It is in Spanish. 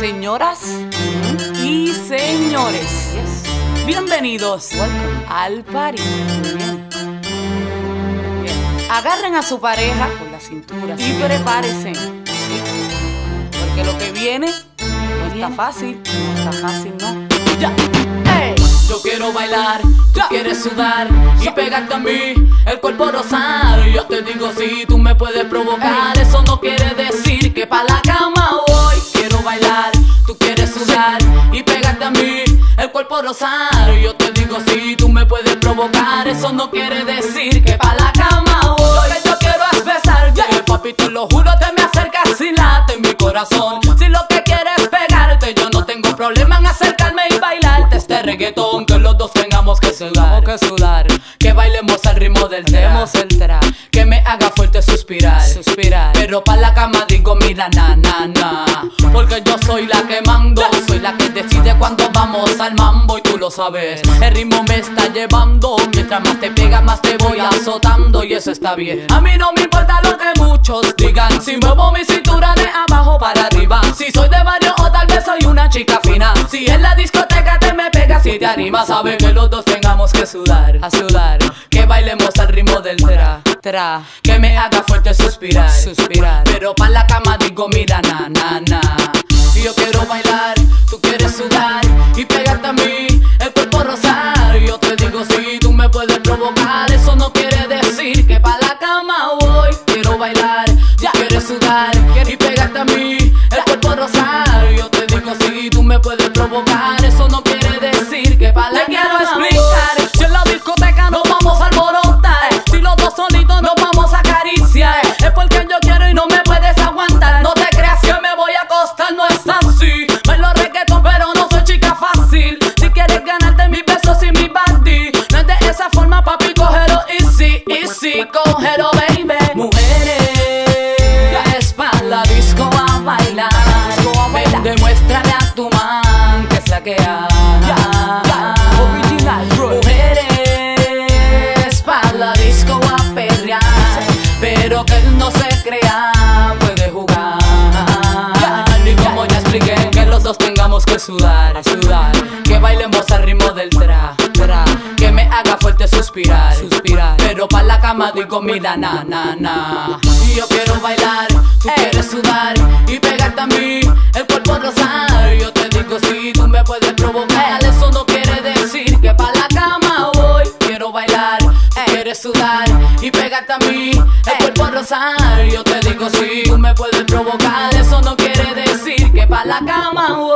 Señoras y señores, bienvenidos al party. Bien. Agarren a su pareja por la cintura y prepárense. Porque lo que viene no está fácil, no está fácil, no. Ya. Yo quiero bailar, tú quieres sudar y pegarte a mí, el cuerpo rosar. Yo te digo si tú me puedes provocar, el cuerpo rosar. Yo te digo si tú me puedes provocar, eso no quiere decir que pa' la cama voy. Lo que yo quiero es besarte, papi, te lo juro, te me acercas y late en mi corazón. Si lo que quieres es pegarte, yo no tengo problema en acercarme y bailarte este reggaetón. Que los dos tengamos que sudar, que sudar. que bailemos al ritmo del tema. Que me haga fuerte suspirar. suspirar. Pero pa' la cama digo, mira, na, na, na. Cuando vamos al mambo y tú lo sabes. El ritmo me está llevando, mientras más te pega, más te voy azotando y eso está bien. A mí no me importa lo que muchos digan, si muevo mi cintura de abajo para arriba. Si soy de barrio o tal vez soy una chica fina. Si en la discoteca te me pegas y te animas, sabe que los dos tengamos que sudar. A sudar, Que bailemos al ritmo del tra. tra, Que me haga fuerte suspirar. suspirar. Pero pa' la cama digo, mira, na, na, na. Si yo quiero bailar, eso no quiere decir que pa' la cama voy. Quiero bailar, ya quieres sudar y pegarte a mí, el cuerpo rosar. Yo te digo, si tú me puedes que sudar sudar, Que bailemos al ritmo del tra, tra, Que me haga fuerte suspirar suspirar. Pero pa' la cama digo, mira, na, na, na. Y yo quiero bailar, tú quieres sudar Y pegarte a mí, el cuerpo rosar Yo te digo, si tú me puedes provocar Eso no quiere decir que pa' la cama voy. Quiero bailar, tú quieres sudar Y pegarte a mí, el cuerpo rosar Yo te digo, si tú me puedes provocar Eso no quiere decir que pa' la cama voy